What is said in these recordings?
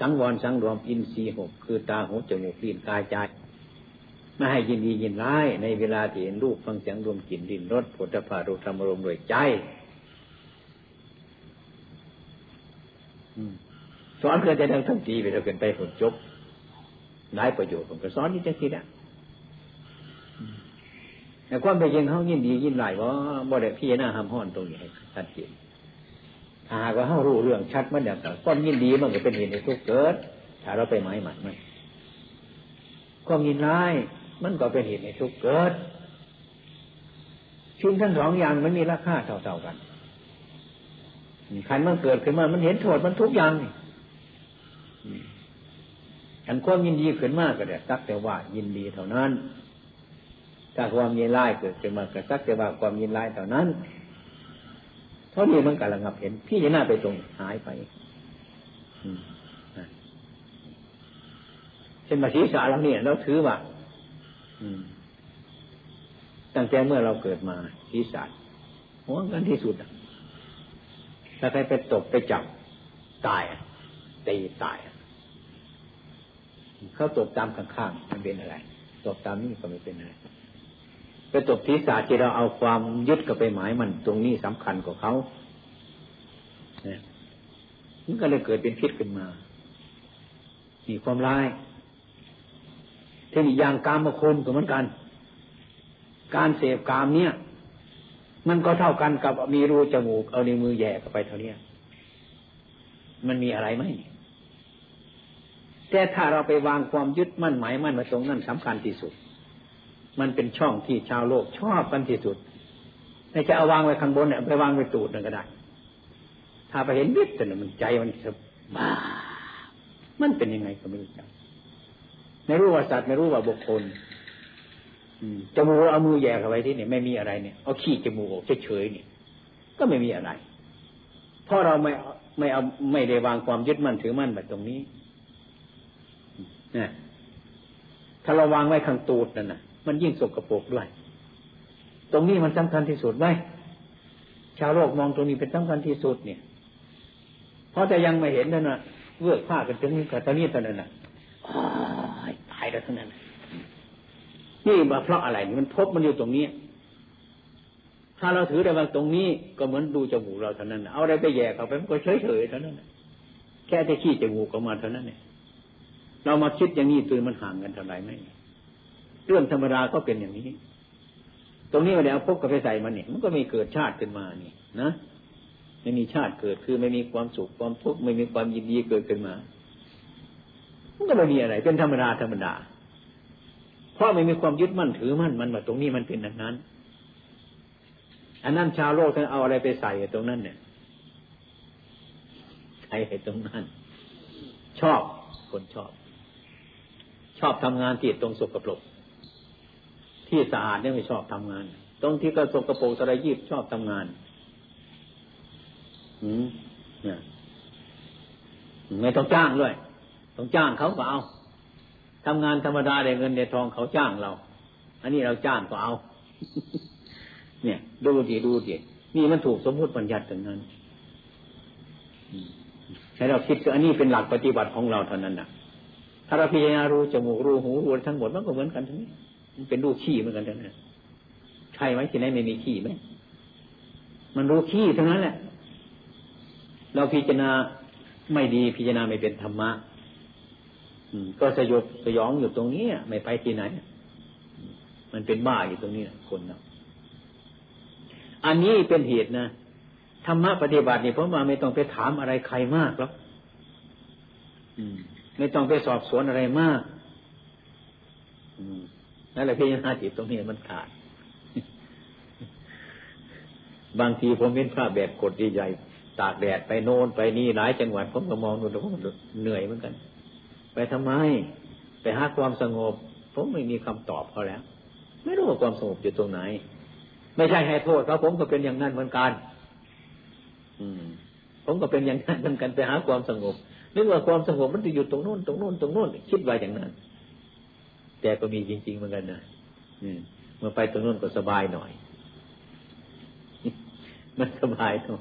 สังวรสังรวมอินทรีย์หกคือตาหูจมูกลิ้นกายใจไม่ให้ยินดียินร้ายในเวลาที่เห็นรูปฟังเสียงรวมกลิ่นดินรสผลิตภัณฑ์รูปธรรมรมด้วยใจสอนเพื่อจะดังทั้งทีไปเราเป็นไปผลจบได้ประโยชน์ผมก็สอนนี่จะคิดอะแต่ความไปยิงเขายินดียินไล่ว่าบ่ได้พี่หน้าห้ามห้อนตรงนี้ให้ชัดเจน ถ้าหากว่าเขารู้เรื่องชัดมันอย่างต่ความยินดีมันก็เป็นเหตุในทุกเกิด ถ้าเราไปหมายหมันมันความยินร้ายมันก็เป็นเหตุในทุกเกิด ชิ้นทั้งสองอย่างมันมีราคาเท่าๆกันขันมันเกิดขึ้นมามันเห็นโทษมันทุกอย่างอันความยินดีขึ้นมากก็เดี๋ยวสักแต่ว่ายินดีเท่านั้น ถ้าความยินร้ายเกิดขึ้นมาก็สักแต่ว่าความยินร้ายเท่านั้น เท่านี้มันกำลังงับเห็น พี่จะหน้าไปตรงหายไปเช่นมาศีรษะเราเนี่ยเราถือว่าตั้งแต่เมื่อเราเกิดมาศีรษะหัวกันที่สุดถ้าใครไปตกไปจับตายตีตายเขาตกตามข้างๆมันเป็นอะไร ตกตามนี่ก็ไม่เป็นอะไร ไปตกศีรษะที่เราเอาความยึดกับไปหมายมันตรงนี้สำคัญกว่าเขาเนี่ยมันก็เลยเกิดเป็นพิษขึ้นมามีความร้ายเทคนิคอย่างกามมาคุณก็เหมือนกัน การเสพกามเนี่ย มันก็เท่ากันกับมีรูจมูก เอาในมือแย่เข้าไปเท่านี้มันมีอะไรไหมแต่ถ้าเราไปวางความยึดมั่นหมายมั่นมาตรงนั้นสำคัญที่สุด มันเป็นช่องที่ชาวโลกชอบกันที่สุดไม่จะเอาวางไว้ข้างบนเนี่ยไปวางไว้ตูดนั่นก็ได้ ถ้าไปเห็นวิทย์แต่มันใจมันสบามันเป็นยังไงก็ไม่รู้จักไม่รู้ว่าสัตว์ไม่รู้ว่าบุคคลจมูกเอามือแย่เข้าไปที่เนี่ยไม่มีอะไรเนี่ยเอาขี้จมูกออกเฉยๆเนี่ย ก็ไม่มีอะไร เพราะเราไม่ไม่เอาไม่ได้วางความยึดมั่นถือมั่นแบบตรงนี้นะถ้าเราวางไว้ข้างตูดนั่นนะ มันยิ่งสกรปรกด้วย ตรงนี้มันสำคัญที่สุดไหมชาวโลกมองตรงนี้เป็นสำคัญที่สุดเนี่ย เพราะแต่ยังไม่เห็นนั่นนะเลือกผ้ากันถึงกับตอนนี้ตอนนั้นนะตายแล้วทั้งนั้นนี่มาเพราะอะไรมันพบมันอยู่ตรงนี้ ถ้าเราถือได้ว่าตรงนี้ก็เหมือนดูจมูกเราเท่านั้นเอาอะไรไปแย่เข้าไปมันก็เฉยเฉยเท่านั้นแค่ที่ขี้จมูกออกมาเท่านั้นเนี่ยเรามาคิดอย่างนี้ตัวมันห่างกันเท่าไหร่ไหม เรื่องธรรมดาก็เป็นอย่างนี้ ตรงนี้เดี๋ยวพบกับไปใส่มันเนี่ยมันก็มีเกิดชาติขึ้นมานี่นะไม่มีชาติเกิดคือไม่มีความสุขความทุกข์ไม่มีความยินดีเกิดขึ้นมา มันก็ไม่มีอะไร เป็นธรรมดาธรรมดา เพราะไม่มีความยึดมั่นถือมั่นมันว่าตรงนี้มันเป็นอย่างนั้น อันนั้นชาวโลกท่านเอาอะไรไปใส่ตรงนั้นเนี่ยใส่ตรงนั้น ชอบคนชอบ ชอบทำงานที่ตรงสกปรก ที่สะอาดเนี่ยไม่ชอบทำงาน ตรงที่กระสกระโปรกสระยีบชอบทำงาน อืมเนี่ยไม่ต้องจ้างด้วย ต้องจ้างเขาก็เอาทำงานธรรมดาได้เงินได้ทองเขาจ้างเรา อันนี้เราจ้างก็เอา เนี่ย ดูดีดูดีนี่มันถูกสมมติปัญญัติถึงนั้นให้เราคิดอันนี้เป็นหลักปฏิบัติของเราเท่านั้นนะถ้าเราพิจารณารู้จมูกรู้หูรู้ทั้งหมดมันก็เหมือนกันทั้งนี้ มันเป็นรูขี้เหมือนกันทั้งนั้นใช่ไหมที่ไหนไม่มีขี้ไหมมันรู้ขี้ทั้งนั้นแหละ เราพิจารณาไม่ดีพิจารณาไม่เป็นธรรมะก็สยบสยองอยู่ตรงนี้ไม่ไปที่ไหน มันเป็นบ้าอยู่ตรงนี้คนเราอันนี้เป็นเหตุนะธรรมะปฏิบัติเนี่ยเพราะว่าไม่ต้องไปถามอะไรใครมากหรอกไม่ต้องไปสอบสวนอะไรมาก นั่นแหละพิจารณาจิตตรงนี้มันขาด บางทีผมเห็นภาพแบบกดใหญ่ๆตากแดดไปโน่นไปนี่หลายจังหวัดผมก็มองดูแล้วผมเหนื่อยเหมือนกัน ไปทำไม ไปหาความสงบ ผมไม่มีคำตอบเขาแล้ว ไม่รู้ว่าความสงบอยู่ตรงไหน ไม่ใช่ให้โทษเขาผมก็เป็นอย่างนั้นเหมือนกัน อืม ผมก็เป็นอย่างนั้นเหมือนกันไปหาความสงบนึกว่าความสงบมันจะอยู่ตรงโน้นตรงโน้นตรงโน้นคิดไว้อย่างนั้น แต่ก็มีจริง ๆ เหมือนกันนะเมื่อไปตรงโน้นก็สบายหน่อย มันสบายเนาะ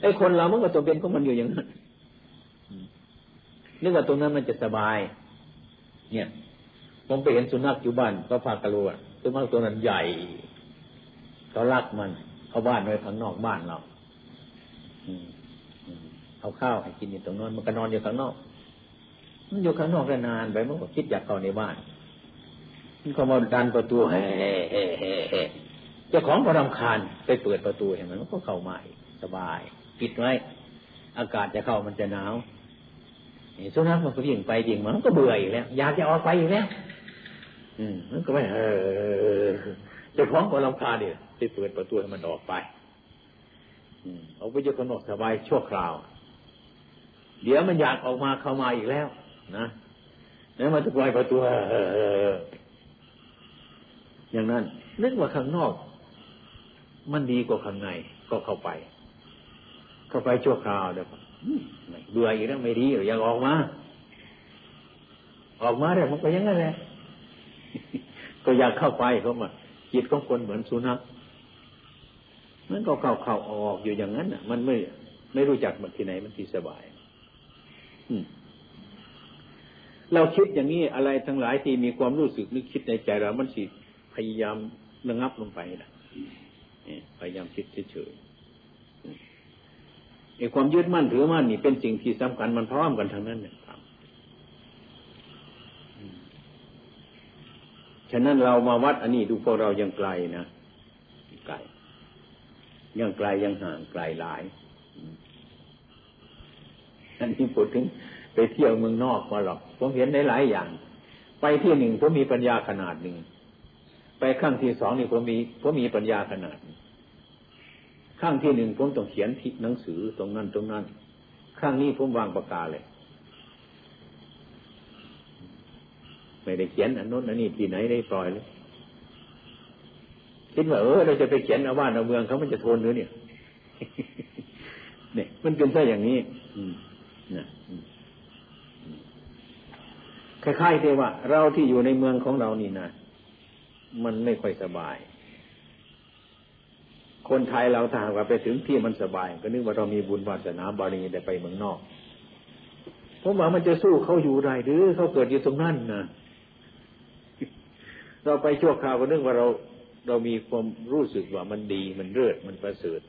ไอ้คนเรามันก็ตัวเป็นของมันอยู่อย่างนั้นนึกว่าตรงนั้นมันจะสบาย เนี่ยผมไปเห็นสุนัขอยู่บ้านก็พากระโลดสุนัขตัวนั้นใหญ่เขารักมันเขาบ้านไว้ข้างนอกบ้านเราเอาข้าวให้กินอยู่ตรงนั้นมันก็นอนอยู่ข้างนอก มันอยู่ข้างนอกนานไปมันก็คิดอยากเข้าในบ้านมันเขามาดันประตูเฮ้เจ้าของก็รำคาญไปเปิดประตูเห็นมันมันก็เข้ามาสบายปิดไว้ อากาศจะเข้ามันจะหนาวสุนัขมันก็ยิ่งไปยิ่งมันก็เบื่ออีกแล้ว อยากจะออกไปอีกแล้วอืมมันก็ไม่เออเจ้าของก็รำคาญเนี่ยไปเปิดประตูให้มันออกไปอืมเอาไปเจ้าคนออกสบายชั่วคราว เดี๋ยวมันอยากออกมาเข้ามาอีกแล้ว นะแล้วมันจะปล่อยประตูอย่างนั้นนึกว่าข้างนอก มันดีกว่าข้างในก็เข้าไป เข้าไปชั่วคราวเดี๋ยวเบื่ออีกแล้วไม่ดีอยากออกมา ออกมาได้มันก็ยังไงแหละก็อยากเข้าไปเขามาจิตของคนเหมือนสุนัขมันก็เข้าเข้าออกอยู่อย่างนั้นอะ มันไม่ไม่รู้จักมันที่ไหนมันที่สบาย เราคิดอย่างนี้อะไรทั้งหลายที่มีความรู้สึกนึกคิดในใจเรา มันสิพยายามระงับลงไปนะพยายามคิดเฉยๆไอ้ความยึดมั่นถือมั่นนี่เป็นสิ่งที่สำคัญมันพร้อมกันทั้งนั้นเนี่ยฉะนั้นเรามาวัดอันนี้ดูพวกเรายังไกลนะไกลยังไกลยังห่างไกลหลายอันนี้พูดถึง ไปเที่ยวเมืองนอกมาหรอก ผมเห็นได้หลายอย่าง ไปที่หนึ่งผมมีปัญญาขนาดหนึ่ง ไปขั้งที่สองนี่ผมมีผมมีปัญญาขนาดข้างที่หนึ่งผมต้องเขียนทิหนังสือตรงนั้นตรงนั้นข้างนี้ผมวางปากกาเลย ไม่ได้เขียนอันนู้นอันนี้ที่ไหนได้ปล่อยเลยคิดว่าเออเราจะไปเขียนเอาบ้านเอาเมืองเขามันจะทนหรือเนี่ยเนี่ย มันเป็นซะอย่างนี้อืมนะ คล้ายๆที่ว่า เราที่อยู่ในเมืองของเรานี่นะมันไม่ค่อยสบาย คนไทยเราถ้าหากว่าไปถึงที่มันสบาย ก็นึกว่าเรามีบุญวาสนาบารมีได้ไปเมืองนอกผมว่ามันจะสู้เขาอยู่ได้หรือเขาเกิดอยู่ตรงนั้นนะเราไปชั่วคราวก็นึกว่าเราเรามีความรู้สึกว่ามันดีมันเลิศมันประเสริฐ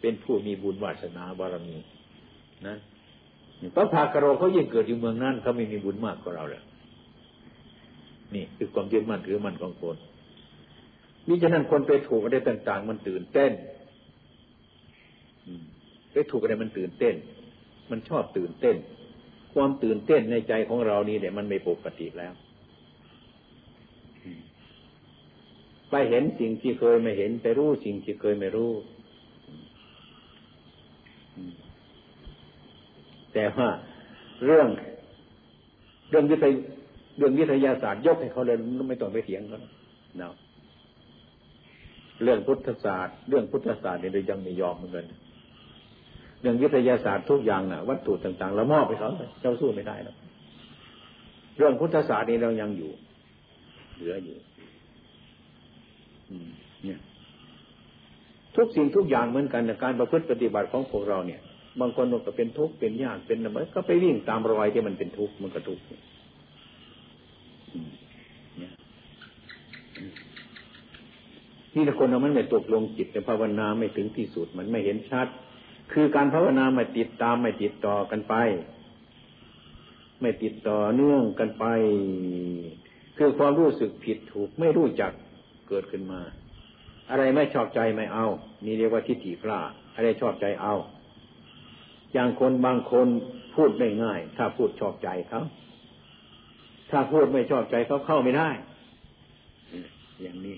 เป็นผู้มีบุญวาสนาบารมีนะพระพากโรเขายิ่งเกิดอยู่เมืองนั้นเขาไม่มีบุญมากกว่าเราเลย นี่คือความยึดมั่นถือมั่นของคนมิฉะนั้นคนไปถูกอะไรต่าง ๆ มันตื่นเต้นไปถูกอะไรมันตื่นเต้น มันชอบตื่นเต้น ความตื่นเต้นในใจของเรานี่เนี่ยมันไม่ปกติแล้ว ไปเห็นสิ่งที่เคยไม่เห็น ไปรู้สิ่งที่เคยไม่รู้ แต่ว่าเรื่องเรื่องวิทย เรื่องวิทยาศาสตร์ยกให้เขาเลยไม่ต้องไปเถียงเขาเนาะเรื่องพุทธศาสตร์ เรื่องพุทธศาสตร์เนี่ยเรายังไม่ยอมเหมือนกันเรื่องวิทยาศาสตร์ทุกอย่างน่ะ วัตถุต่างๆเรามอบไปเขาเจ้าสู้ไม่ได้แล้วเรื่องพุทธศาสตร์นี่เรายังอยู่ เหลืออยู่เนี่ย ทุกสิ่งทุกอย่างเหมือนกันในการประพฤติปฏิบัติของพวกเราเนี่ย บางคนก็เป็นทุกข์เป็นยากเป็นอะไรก็ไปวิ่งตามรอยที่มันเป็นทุกข์มันก็ทุกข์ นี่ถ้าคนเรามันไม่ตกลงจิตแต่ภาวนาไม่ถึงที่สุดมันไม่เห็นชัด คือการภาวนาไม่ติดตามไม่ติดต่อกันไป ไม่ติดต่อเนื่องกันไป คือความรู้สึกผิดถูกไม่รู้จักเกิดขึ้นมา อะไรไม่ชอบใจไม่เอา นี่เรียกว่าทิฏฐิกล้าอะไรชอบใจเอา อย่างคนบางคนพูดไม่ง่าย ถ้าพูดชอบใจเขาถ้าพูดไม่ชอบใจเขาเข้าไม่ได้ อย่างนี้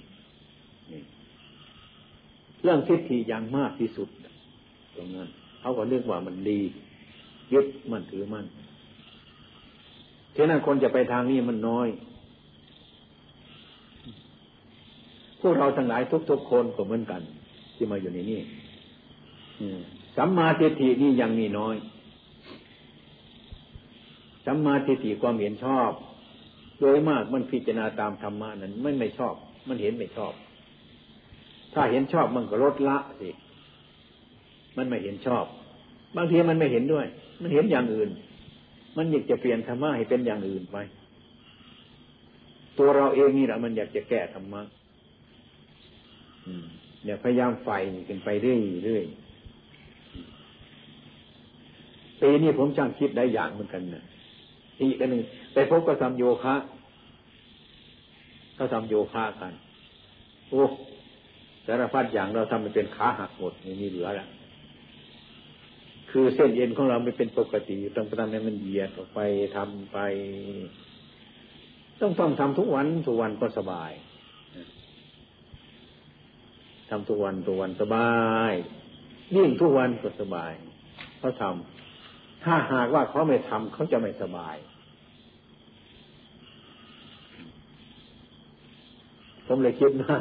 เรื่องทิฏฐิอย่างมากที่สุด ตรงนั้นเขาก็เรียกว่ามันดียึดมันถือมันฉะนั้นคนจะไปทางนี้มันน้อย พวกเราทั้งหลายทุกๆคนก็เหมือนกัน ที่มาอยู่ในนี้สัมมาทิฏฐินี่ยังมีน้อยสัมมาทิฏฐิความเห็นชอบ โดยมากมันพิจารณาตามธรรมะนั้นไม่ไม่ชอบ มันเห็นไม่ชอบ ถ้าเห็นชอบมันก็ลดละสิ มันไม่เห็นชอบ บางทีมันไม่เห็นด้วย มันเห็นอย่างอื่น มันอยากจะเปลี่ยนธรรมะให้เป็นอย่างอื่นไป ตัวเราเองนี่แหละมันอยากจะแก้ธรรมะเนี่ยพยายามไฟกันไปเรื่อยเรื่อยปีนี้ผมช่างคิดได้อย่างเหมือนกันนะอีกอันหนึ่งไปพบก็ทำโยคะเขาทำโยคะกัน โอ้ สารพัดอย่างเราทำมันเป็นขาหักหมดไม่มีเหลือแล้วคือเส้นเอ็นของเราไม่เป็นปกติต้องทำให้มันเหยียดออกไปทำไป ต้องต้องทำทุกวันทุกวันก็สบายทำทุกวันทุกวันสบายยิ่งทุกวันก็สบายเขาทำถ้าหากว่าเขาไม่ทำเขาจะไม่สบายผมเลยคิดว่า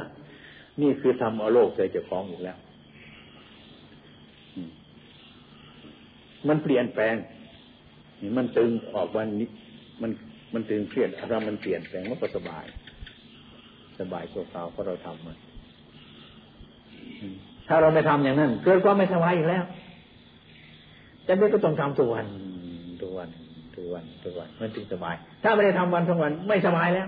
นี่คือทำเอาโลกใจจะฟ้องอีกแล้ว มันเปลี่ยนแปลง มันตึงออกวันนี้ มันมันตึงเครียดอารมณ์มันเปลี่ยนแปลงมันก็สบาย สบายชั่วคราเพราะเราทำมัน ถ้าเราไม่ทำอย่างนั้น เกิดความไม่สบายอีกแล้วจะไม่ก็ต้องทำทุกวันทุกวันทุกวันทุกวันมันถึงสบาย ถ้าไม่ได้ทำวันทั้งวันไม่สบายแล้ว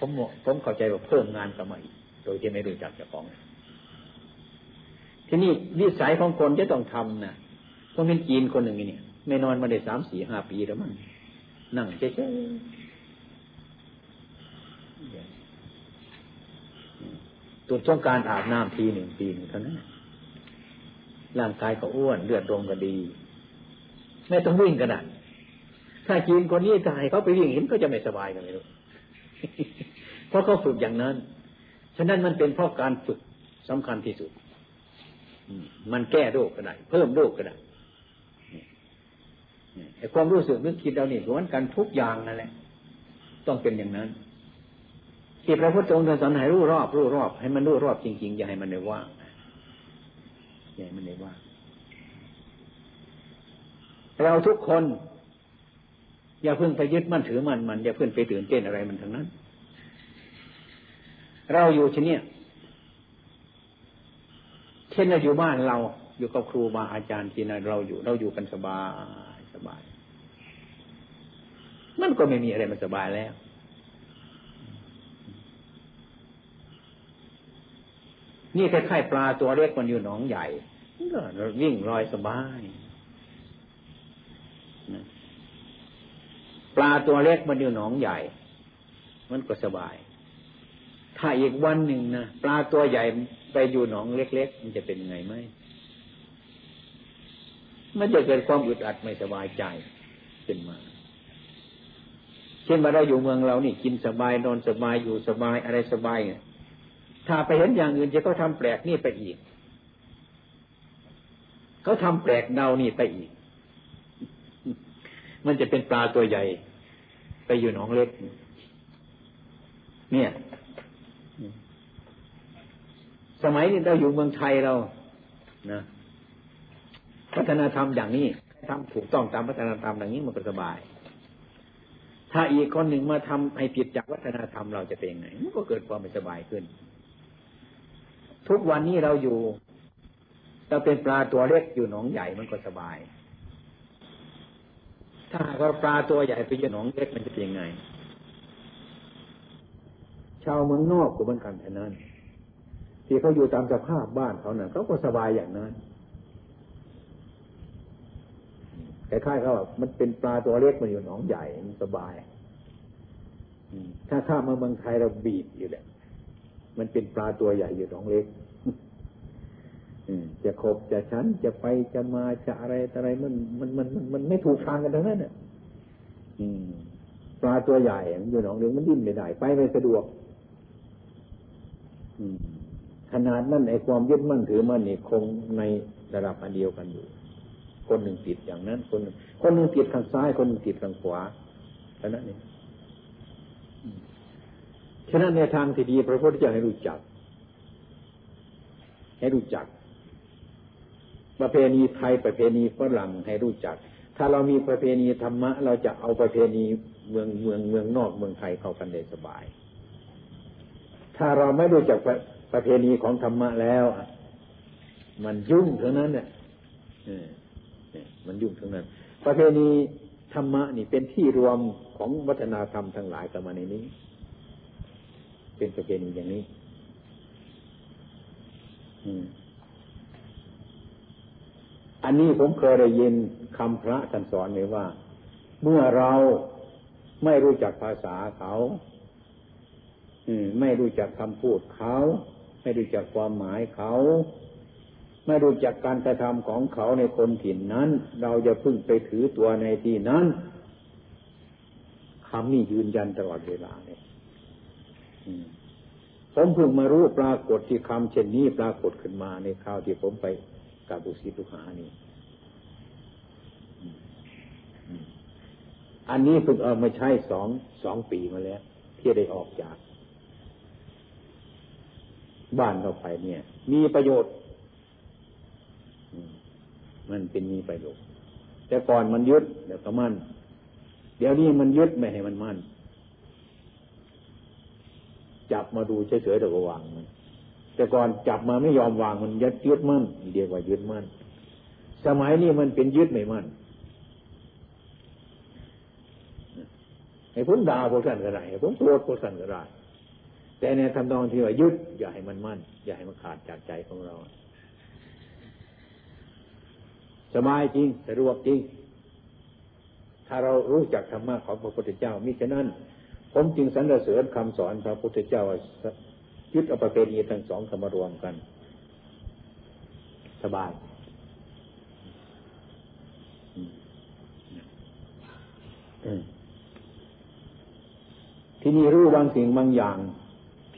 ผมผมเข้าใจว่าเพิ่มงานกับมาอีกโดยที่ไม่รู้จักเจ้าของ ที่นี่วิสัยของคนจะต้องทำนะต้องเป็นจีนคนหนึ่งนี่ไม่นอนมาได้สามสี่ห้าปีแล้วมั้งนั่งเฉยๆตุดต้องการอาบน้ำทีหนึ่งปีหนึ่งเท่านั้นร่างกายก็อ้วนเลือดลมก็ดีไม่ต้องวิ่งกันนะถ้าจีนคนนี้ตายเขาไปวิ่งเห็นก็จะไม่สบายกันเลยลูก เพราะเขาฝึกอย่างนั้น ฉะนั้นมันเป็นเพราะการฝึกสำคัญที่สุด มันแก้โรคก็ได้ เพิ่มโรคก็ได้ไอ้ความรู้สึกนึกคิดเรานี่ล้วนกันทุกอย่างนั่นแหละ ต้องเป็นอย่างนั้น ที่พระพุทธองค์สอนให้รู้รอบรู้รอบ ให้มันรู้รอบจริงๆ อย่าให้มันในว่างอย่าให้มันในว่างเราทุกคน อย่าเพิ่งไปยึดมั่นถือมันมัน อย่าเพิ่งไปตื่นเต้นอะไรมันทั้งนั้น เราอยู่ที่นี่เช่นเราอยู่บ้านเรา อยู่กับครูบาอาจารย์ที่นั่นเราอยู่ เราอยู่กันสบายสบาย มันก็ไม่มีอะไรมันสบายแล้วนี่คล้ายๆปลาตัวเล็กมันอยู่หนองใหญ่ก็วิ่งลอยสบายปลาตัวเล็กมันอยู่หนองใหญ่ มันก็สบาย ถ้าอีกวันหนึ่งนะปลาตัวใหญ่ไปอยู่หนองเล็ก ๆ มันจะเป็นไงไหมมันจะเกิดความอึดอัดไม่สบายใจขึ้นมา เช่นมาเราอยู่เมืองเรานี่ กินสบายนอนสบายอยู่สบายอะไรสบายเนี่ยถ้าไปเห็นอย่างอื่นจะเขาทาแปลกนี่ไปอีกเขาทำแปลกเดานี่ไปอีก มันจะเป็นปลาตัวใหญ่ ไปอยู่หนองเล็ก เนี่ย สมัยนี้เราอยู่เมืองไทยเรานะวัฒนธรรมอย่างนี้ทำถูกต้องตามวัฒนธรรมอย่างนี้มันก็สบาย ถ้าอีกคนหนึ่งมาทำให้ผิดจากวัฒนธรรมเราจะเป็นไงมันก็เกิดความไม่สบายขึ้น ทุกวันนี้เราอยู่เราเป็นปลาตัวเล็กอยู่หนองใหญ่มันก็สบาย ถ้าเราปลาตัวใหญ่ไปอยู่หนองเล็กมันจะเป็นไง ชาวเมืองนอกก็เหมือนกันแค่นั้น ที่เขาอยู่ตามสภาพบ้านเขาเนี่ยเขาก็สบายอย่างนั้นคล้ายๆเขาแบบมันเป็นปลาตัวเล็กมันอยู่หนองใหญ่มันสบายถ้าข้ามาเมืองไทยเราบีบอยู่แหละมันเป็นปลาตัวใหญ่อยู่หนองเล็กจะขบจะชั้นจะไปจะมาจะอะไรอะไรมันมันมันมันมันไม่ถูกทางกันทั้งนั้นเนี่ยปลาตัวใหญ่อยู่หนองเล็กมันดิ้นไม่ได้ไปไม่สะดวก อืม ขนาดนั้นไอ้ความยึดมั่นถือมั่นนี่คงในระดับอันเดียวกันอยู่ คนหนึ่งติดอย่างนั้น คนคนหนึ่งติดทางซ้าย คนหนึ่งติดทางขวาแค่นั้นเองฉะนั้นในทางที่ดีพระพุทธเจ้าให้รู้จัก ให้รู้จัก ประเพณีไทยประเพณีฝรั่งให้รู้จัก ถ้าเรามีประเพณีธรรมะ เราจะเอาประเพณีเมืองเมืองเมืองนอกเมืองไทยเข้ากันได้สบาย ถ้าเราไม่รู้จัก ประเพณีของธรรมะแล้วมันยุ่งเท่านั้นเนี่ยมันยุ่งทั้งนั้น ประเพณีธรรมะนี่เป็นที่รวมของวัฒนธรรมทั้งหลายกันมาในนี้ เป็นประเพณีอย่างนี้อันนี้ผมเคยได้ยินคำพระท่านสอนไว้ว่า เมื่อเราไม่รู้จักภาษาเขาไม่รู้จักคำพูดเขา ไม่รู้จักความหมายเขา ไม่รู้จักการกระทำของเขาในคนถิ่นนั้น เราจะพึ่งไปถือตัวในที่นั้นคำนี้ยืนยันตลอดเวลาเนี่ยผมเพิ่งมารู้ปรากฏที่คำเช่นนี้ปรากฏขึ้นมาในคราวที่ผมไปกับบุษีทุหานี่อันนี้เพิ่งเอามาใช้สองสองปีมาแล้ว ที่ได้ออกจาก บ้านเราไปเนี่ย มีประโยชน์มันเป็นมีประโยชน์ แต่ก่อนมันยึดเดี๋ยวก็มั่น เดี๋ยวนี้มันยึดไม่ให้มันมั่น จับมาดูเฉยๆเดี๋ยวก็วางมัน แต่ก่อนจับมาไม่ยอมวางมันยึดยึดมั่นเดียวว่ายึดมั่น สมัยนี้มันเป็นยึดไม่มั่นให้ผมด่าพวกท่านก็ได้ให้ผมโกรธพวกท่านก็ได้ แต่ในทำนองที่ว่ายึดอย่าให้มันมั่น อย่าให้มันขาดจากใจของเรา สบายจริงสะดวกจริง ถ้าเรารู้จักธรรมะของพระพุทธเจ้ามิฉะนั้น ผมจึงสรรเสริญคำสอนพระพุทธเจ้ายึดเอาประเพณีทั้งสองมารวมกัน สบายที่นี่รู้บางสิ่งบางอย่าง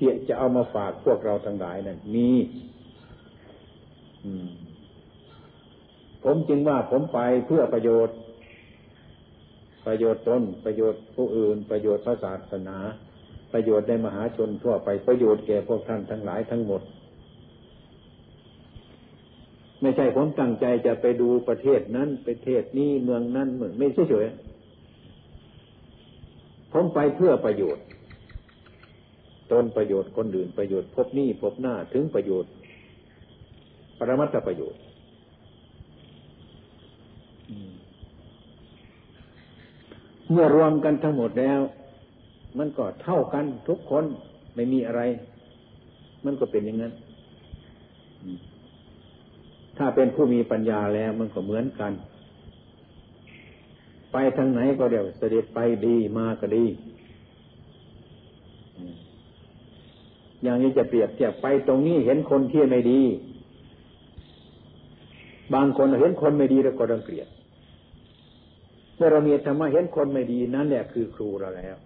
เพียจะเอามาฝากพวกเราทั้งหลายนั่นมีผมจึงว่าผมไปเพื่อประโยชน์ ประโยชน์ตนประโยชน์ผู้อื่น ประโยชน์พระศาสนา ประโยชน์ในมหาชนทั่วไปประโยชน์แก่พวกท่านทั้งหลายทั้งหมด ไม่ใช่ผมตั้งใจจะไปดูประเทศนั้นประเทศนี้เมืองนั้นเมืองไม่เฉยผมไปเพื่อประโยชน์ ตนประโยชน์คนอื่นประโยชน์พบนี้พบหน้าถึงประโยชน์ ปรมัตถประโยชน์เมื่อรวมกันทั้งหมดแล้ว มันก็เท่ากันทุกคนไม่มีอะไร มันก็เป็นอย่างนั้น ถ้าเป็นผู้มีปัญญาแล้วมันก็เหมือนกัน ไปทางไหนก็เดี๋ยวเสด็จไปดีมาก็ดี อย่างนี้จะเปรียบเทียบไปตรงนี้เห็นคนที่ไม่ดี บางคนเห็นคนไม่ดีแล้วก็รังเกียจเมื่อเรามีธรรมะเห็นคนไม่ดีนั่นแหละคือครูเราแล้ว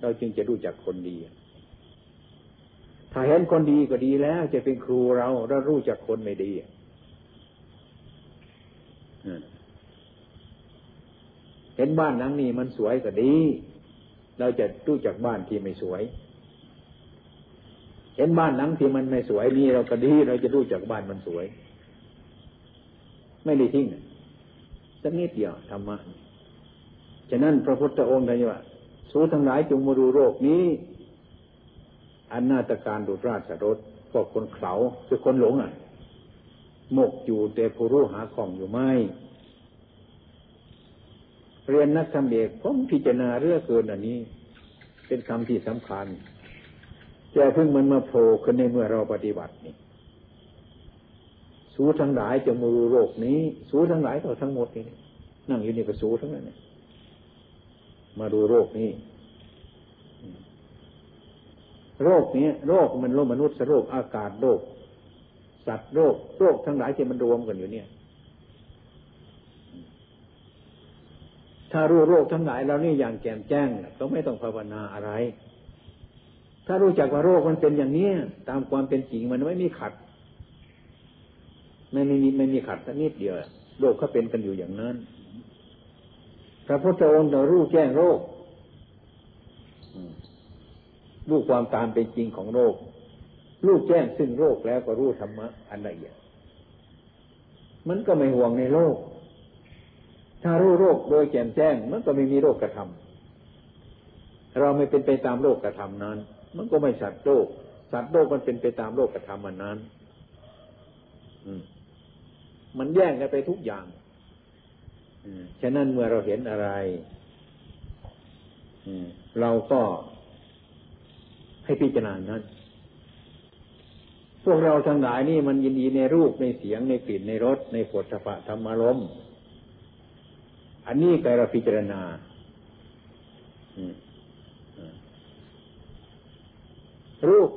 เราจึงจะรู้จักคนดี ถ้าเห็นคนดีก็ดีแล้ว จะเป็นครูเราเรารู้จักคนไม่ดีเห็นบ้านหลังนี้มันสวยก็ดี เราจะรู้จักบ้านที่ไม่สวย เห็นบ้านหลังที่มันไม่สวยนี่เราก็ดีเราจะรู้จักบ้านมันสวย ไม่ได้ทิ้งสักนิดเดียวธรรมะฉะนั้นพระพุทธองค์ท่านว่าสู้ทั้งหลายจงมาดูโรคนี้อันนาตการดุราชรถพวกคนเขาคือคนหลงอะหมกอยู่แต่ผู้รู้หาของอยู่ไม่ เรียนนักธรรมเอกผมพิจารณาเรื่องเกินอันนี้ เป็นคำที่สำคัญ จะเพิ่งมันมาโผล่ขึ้นในเมื่อเราปฏิบัตินี่สูทั้งหลายจะมือโรคนี้ สูทั้งหลายก็ทั้งหมดนี่นั่งอยู่นี่ก็สูทั้งนั้นมาดูโรคนี้ โรคนี้โรคมันโรคมนุษย์โรคอากาศโรคสัตว์โรคโรคทั้งหลายที่มันรวมกันอยู่เนี่ย ถ้ารู้โรคทั้งหลายเรานี่อย่างแจ่มแจ้งก็ไม่ต้องภาวนาอะไร ถ้ารู้จักว่าโรคมันเป็นอย่างนี้ตามความเป็นจริงมันไม่มีขัด ไม่มีไม่มีขัดสักนิดเดียวโรคเขาเป็นกันอยู่อย่างนั้นพระพุทธองค์เรารู้แจ้งโรครู้ความตามเป็นจริงของโรครู้แจ้งซึ่งโรคแล้วก็รู้ธรรมะอันละเอียดมันก็ไม่ห่วงในโลก ถ้ารู้โรคโดยแจ่มแจ้ง มันก็ไม่มีโรคกระทำเราไม่เป็นไปตามโรคกระทำนั้น มันก็ไม่สัตว์โรคสัตว์โรคมันเป็นไปตามโรคกระทำมันนั้นมันแย่งกันไปทุกอย่างฉะนั้นเมื่อเราเห็นอะไร เราก็ให้พิจารณานั้น พวกเราทั้งหลายนี่มันยินดีในรูปในเสียงในกลิ่นในรสในผลสะธรรมารมอันนี้กเราพิจารณา รูป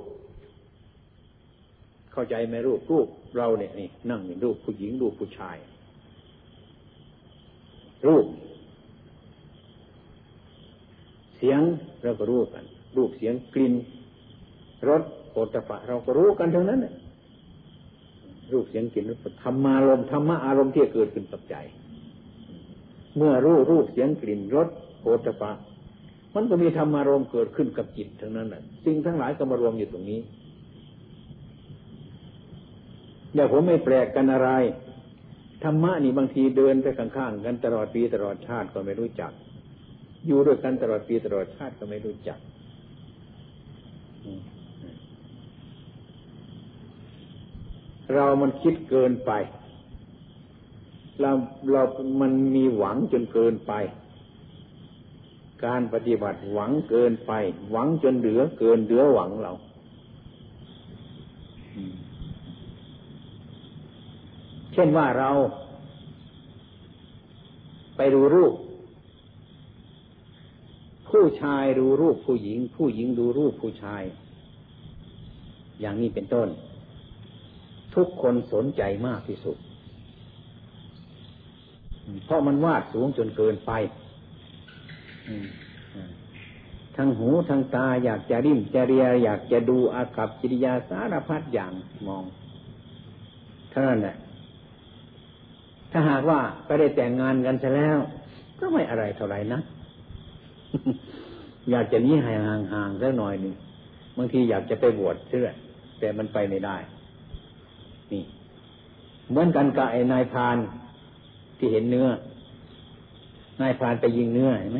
เข้าใจไหมรูปรูปเราเนี่ยนี่นั่งเป็นรูปผู้หญิงรูปผู้ชาย รูป เสียงเราก็รู้กัน รูปเสียงกลิ่นรสโผฏฐะเราก็รู้กันทั้งนั้นรูปเสียงกลิ่นรสธรรมารมธรรมะอารมณ์ที่เกิดขึ้นกับใจ เมื่อรู้รูปเสียงกลิ่นรสโผฏฐะ มันก็มีธรรมารมณ์เกิดขึ้นกับจิตทั้งนั้นแหละสิ่งทั้งหลายก็มารวมอยู่ตรงนี้เดี๋ยวผมไม่แปลกกันอะไรธรรมะนี่บางทีเดินไปข้างๆกันตลอดปีตลอดชาติก็ไม่รู้จัก อยู่ด้วยกันตลอดปีตลอดชาติก็ไม่รู้จักเรามันคิดเกินไป เราเรามันมีหวังจนเกินไป การปฏิบัติหวังเกินไป หวังจนเหลือเกินเหลือหวังเราเช่นว่าเรา ไปดูรูป ผู้ชายดูรูปผู้หญิง ผู้หญิงดูรูปผู้ชาย อย่างนี้เป็นต้น ทุกคนสนใจมากที่สุด เพราะมันวาดสูงจนเกินไป ทั้งหูทั้งตาอยากจะริมจะเรียอยากจะดูอากับจิริยาสารพัดอย่างมองเท่านั้นแหละถ้าหากว่าไปได้แต่งงานกันซะแล้ว ก็ไม่อะไรเท่าไหร่นะอยากจะนี้ห่างๆสักหน่อยหนึ่งบางทีอยากจะไปบวชเชื่อแต่มันไปไม่ได้ นี่ เหมือนกันกับไอ้นายพานที่เห็นเนื้อ นายพานไปยิงเนื้อเห็นไหม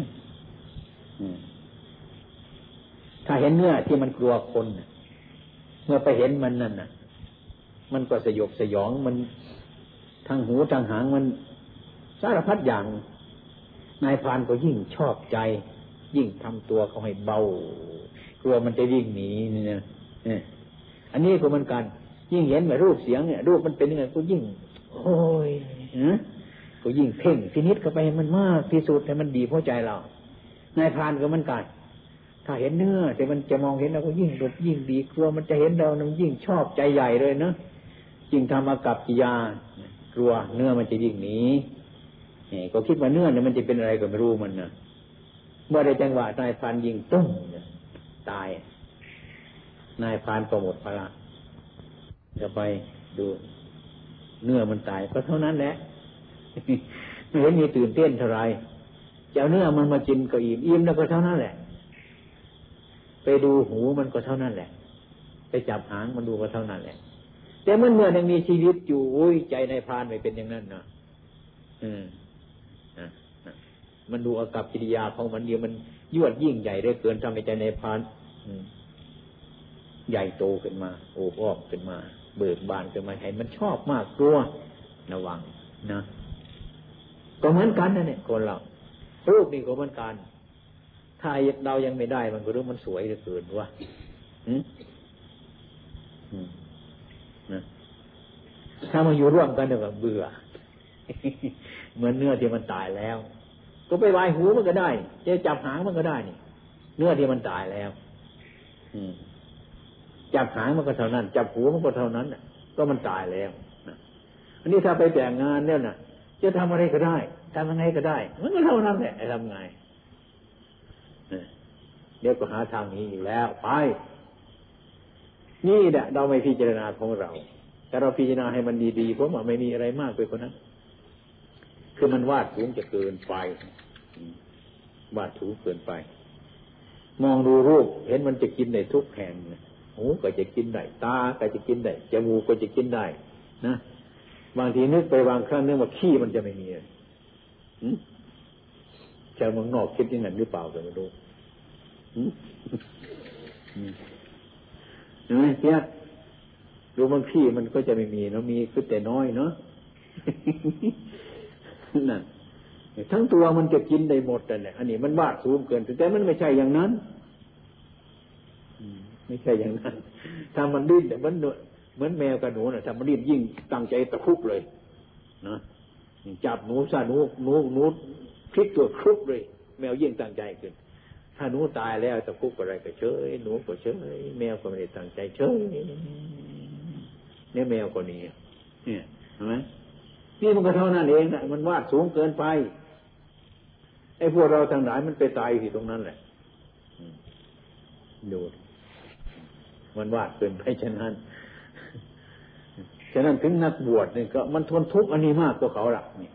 ถ้าเห็นเนื้อที่มันกลัวคนเมื่อไปเห็นมันนั่นน่ะ มันก็สยบสยองมันทางหูทางหางมันสารพัดอย่าง นายพานก็ยิ่งชอบใจ ยิ่งทำตัวเขาให้เบากลัวมันจะวิ่งหนีนี่นะอันนี้ก็เหมือนกัน ยิ่งเห็นแบบรูปเสียงเนี่ย รูปมันเป็นยังไงก็ยิ่ง โอ้ยนะก็ยิ่งเพ่งพินิษเข้าไปมันมากที่สุดให้มันดีเพราะใจเรา นายพานก็เหมือนกันถ้าเห็นเนื้อแต่มันจะมองเห็นเราก็ยิ่งหลบยิ่งดีกลัวมันจะเห็นเรามันยิ่งชอบใจใหญ่เลยเนาะยิ่งทำอากับกิยากลัวเนื้อมันจะยิ่งหนีก็คิดว่าเนื้อเนี่ยมันจะเป็นอะไรก็ไม่รู้มันนะเมื่อได้จังหวะนายพานยิงตุ้มตาย นายพานก็หมดพละจะไปดูเนื้อมันตายก็เท่านั้นแหละไม่เห็นมีตื่นเต้นเท่าไร จะเอาเนื้อมันมากินก็อิ่มอิ่มแล้วก็เท่านั้นแหละ ไปดูหูมันก็เท่านั้นแหละ ไปจับหางมันดูก็เท่านั้นแหละ แต่เมื่อเมื่อยังมีชีวิตอยู่โอ้ยใจในพานไม่เป็นอย่างนั้นนะอืมมันดูอากับกิริยาของมันเดียวมันยวดยิ่งใหญ่ได้เกินทำให้ใจในพานใหญ่โตขึ้นมา โอ้อ้อขึ้นมา เบิกบานขึ้นมาให้มันชอบมากกลัวระวังนะก็เหมือนกันนะเนี่ยคนเรา รูปนี่ก็เหมือนกัน ถ้าเรายังไม่ได้มันก็รู้มันสวยเหลือเกินว่าอืมอืมถ้ามาอยู่ร่วมกันเดี๋ยวเบื่อ เหมือนเนื้อที่มันตายแล้ว ก็ไปวายหูมันก็ได้จะจับหางมันก็ได้นี่เนื้อที่มันตายแล้ว อืจับหางมันก็เท่านั้น จับหูมันก็เท่านั้นก็มันตายแล้วอันนี้ถ้าไปแต่งงานเนี่ยนะจะทำอะไรก็ได้ ทำยังไงก็ได้ มันก็เท่านั้นแหละทำไงเดี๋ยวก็หาทางนี้อีกแล้วไป นี่แหละเราไม่พิจารณาของเรา แต่เราพิจารณาให้มันดีๆเพราะว่าไม่มีอะไรมากไปกว่านั้นคือมันวาดสูงจะเกินไปวาดถูเกินไป มองดูรูป เห็นมันจะกินได้ทุกแห่งหูก็จะกินได้ตาก็จะกินได้จมูกก็จะกินได้ นะบางทีนึกไปบางครั้งนึกว่าขี้มันจะไม่มี ชาวเมืองนอกคิดอย่างนั้นหรือเปล่าก็ไม่รู้เห็นไหมเพียดูบางที่มันก็จะไม่มีเนาะมีคือแต่น้อยเนาะนั่นทั้งตัวมันจะกินได้หมดแต่เนี่ยอันนี้มันวาดสูงเกินแต่มันไม่ใช่อย่างนั้นไม่ใช่อย่างนั้น ถ้ามันดิ้นเนี่ยมันเหมือนแมวกับหนูนะถ้ามันดิ้นยิ่งตั้งใจตะคุบเลย นะ จับหนูซะหนูหนูหนูพลิกตัวครุบเลย แมวยิ่งตั้งใจขึ้น ถ้าหนูตายแล้วตะคุบอะไรก็เฉยหนูก็เฉยแมวก็ไม่ได้ตั้งใจเฉยเนี่ยแมวคนนี้เนี่ยเห็นไหมนี่มันก็เท่านั้นเองนะมันวาดสูงเกินไปไอ้พวกเราทั้งหลายมันไปตายที่ตรงนั้นแหละดูมันวาดเกินไปฉะนั้น ฉะนั้นถึงนักบวชเนี่ยก็มันทนทุกข์อันนี้มากกว่าเขาหลักนี่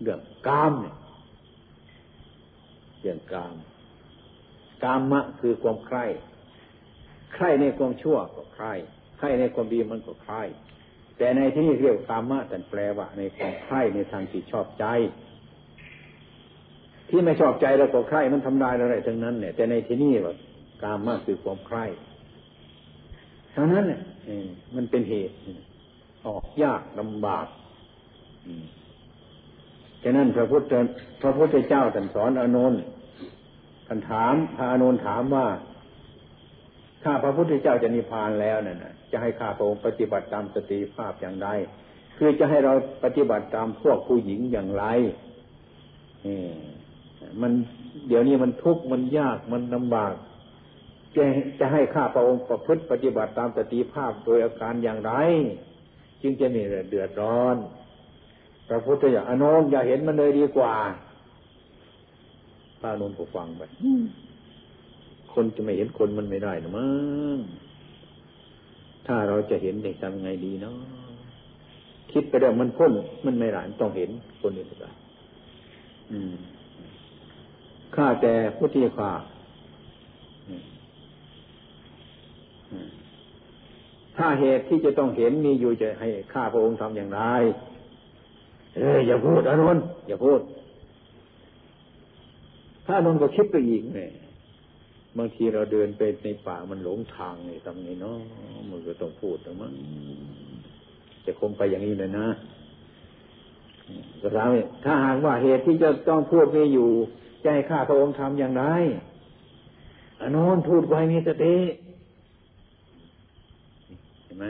เรื่องกามเนี่ยเรื่องกาม กามะคือความใคร่ใคร่ในความชั่วก็ใคร่ใคร่ในความดีมันก็ใคร่แต่ในที่นี้เรียกกามะแต่แปลว่า ในความใคร่ในทางที่ชอบใจ ที่ไม่ชอบใจแล้วก็ใคร่มันทำลายอะไรทั้งนั้นเนี่ยแต่ในที่นี้ว่ากามะคือความใคร่ เท่านั้นเนี่ยมันเป็นเหตุ ออกยากลำบากฉะนั้นพระพุทธพระพุทธเจ้าท่านสอนอานนท์ท่านถามพระอานนท์ถามว่าถ้าพระพุทธเจ้าจะนิพพานแล้วนั่นจะให้ข้าพระองค์ปฏิบัติตามสติภาพอย่างไรคือจะให้เราปฏิบัติตามพวกผู้หญิงอย่างไรมันเดี๋ยวนี้มันทุกข์มันยากมันลำบาก จะจะให้ข้าพระองค์ประพฤติปฏิบัติตามสติภาพโดยอาการอย่างไร จึงจะมีเดือดร้อนพระพุทธเจ้าอนงอย่าเห็นมันเลยดีกว่าพระนนท์ผู้ฟังไปคนจะไม่เห็นคนมันไม่ได้นะมั้งถ้าเราจะเห็นเด็กทำไงดีเนาะคิดไปแล้วมันพ้นมันไม่หลานต้องเห็นคนอื่นไปข้าแต่พุทธิค่า ถ้าเหตุที่จะต้องเห็นมีอยู่จะให้ข้าพระองค์ทำอย่างไร เอออย่าพูดอานนท์อย่าพูด ถ้าอนนท์ก็คิดไปอีกเนี่ยบางทีเราเดินไปในป่ามันหลงทางเนี่ยทำไงเนาะมันก็ต้องพูดแต่มันจะคงไปอย่างนี้เลยนะก็ถามถ้าหากว่าเหตุที่จะต้องพูดมีอยู่จะให้ข้าพระองค์ทำอย่างไรอานนท์พูดไว้มีสติ ห็นไหม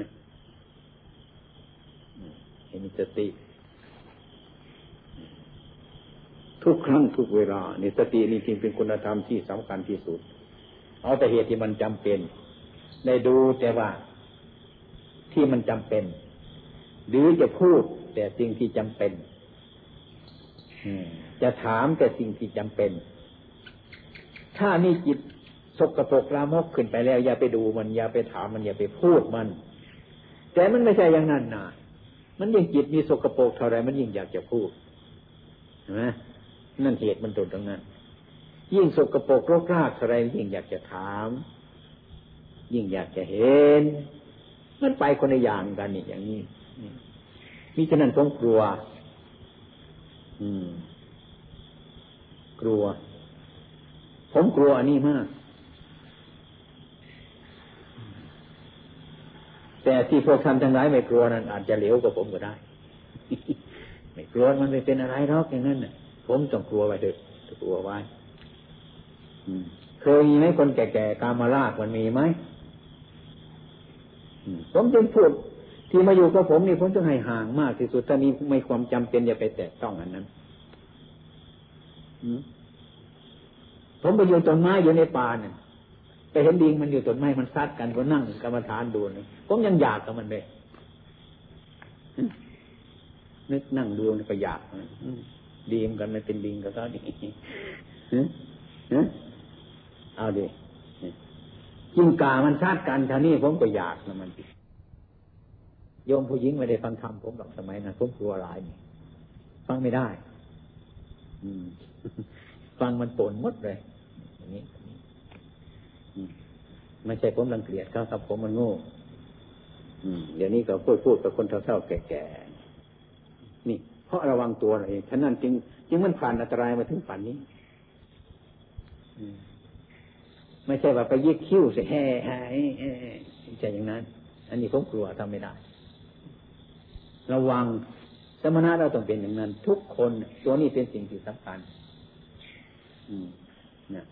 เห็นสติ ทุกครั้งทุกเวลานี่สตินี่จริงเป็นคุณธรรมที่สำคัญที่สุด เอาแต่เหตุที่มันจำเป็น ได้ดูแต่ว่าที่มันจำเป็น หรือจะพูดแต่สิ่งที่จำเป็นจะถามแต่สิ่งที่จำเป็น ถ้านี่จิตสกปรกลามกขึ้นไปแล้ว อย่าไปดูมันอย่าไปถามมันอย่าไปพูดมัน แต่มันไม่ใช่อย่างนั้นนะมันยิ่งจิตมีสกปรกเท่าไรมันยิ่งอยากจะพูดนไหมนั่นเหตุมันตรงตรงนั้น ยิ่งสกปรกโรครากเท่าไรยิ่งอยากจะถาม ยิ่งอยากจะเห็น มันไปคนละอย่างกันนี่อย่างนี้มีฉะนั้นผมกลัว อืม กลัว ผมกลัวอันนี้มาก แต่ที่พวกท่านทั้งหลายไม่กลัวนั้นอาจจะเหลวกว่าผมก็ได้ ไม่กลัวมันไม่เป็นอะไรหรอกอย่างนั้นน่ะ ผมต้องกลัวไว้เถอะกลัวไว้เคยมีไหมคนแก่ๆกามาลากมันมีไหมผมจึงพูดที่มาอยู่กับผมนี่ผมต้องให้ห่างมากที่สุดถ้ามีไม่ความจำเป็นอย่าไปแตะต้องอันนั้นผมไปอยู่ต้นไม้อยู่ในป่าเนี่ย ไปเห็นดิงมันอยู่ต้นไม้มันซัดกันก็นั่งกรรมฐานดูนี่ผมยังอยากกับมันเลยนึกนั่งดูนี่ก็อยากดีมกันมันเป็นดิงก็เท่านี้เอาดิจิงกามันชาติกันท่านี้ผมก็อยากนะมันโยมผู้หญิงไม่ได้ฟังธรรมผมหรอกสมัยนั้นผมกลัวหลายนี่ฟังไม่ได้ อืม ฟังมันปนมดเลยอย่างนี้ ไม่ใช่ผมรังเกียจเขาครับผมมันโง่เดี๋ยวนี้ก็พูดพูดกับคนเท่าๆแก่ๆนี่ เพราะระวังตัวเองฉะนั้นจึงจึงมันผ่านอันตรายมาถึงฝันนี้ไม่ใช่ว่าไปยิกคิ้วใส่แห่หายใช่อย่างนั้น อันนี้ผมกลัวทำไม่ได้ ระวังสมณะเราต้องเป็นอย่างนั้น ทุกคนตัวนี้เป็นสิ่งที่สำคัญ อืมนี่ย